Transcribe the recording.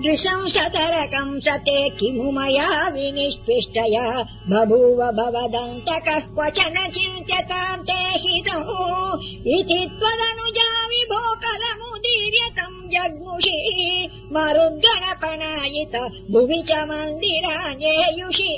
द्विशंसतरकम् स ते किमु मया विनिष्पिष्टया? बभूव भवदन्तकः क्वचन चिन्त्यताम् ते हितः। इति त्वदनुजा विभो कलमुदीर्यतम् जग्मुषि। मरुद्गणपणायित भुवि च मन्दिराजेयुषि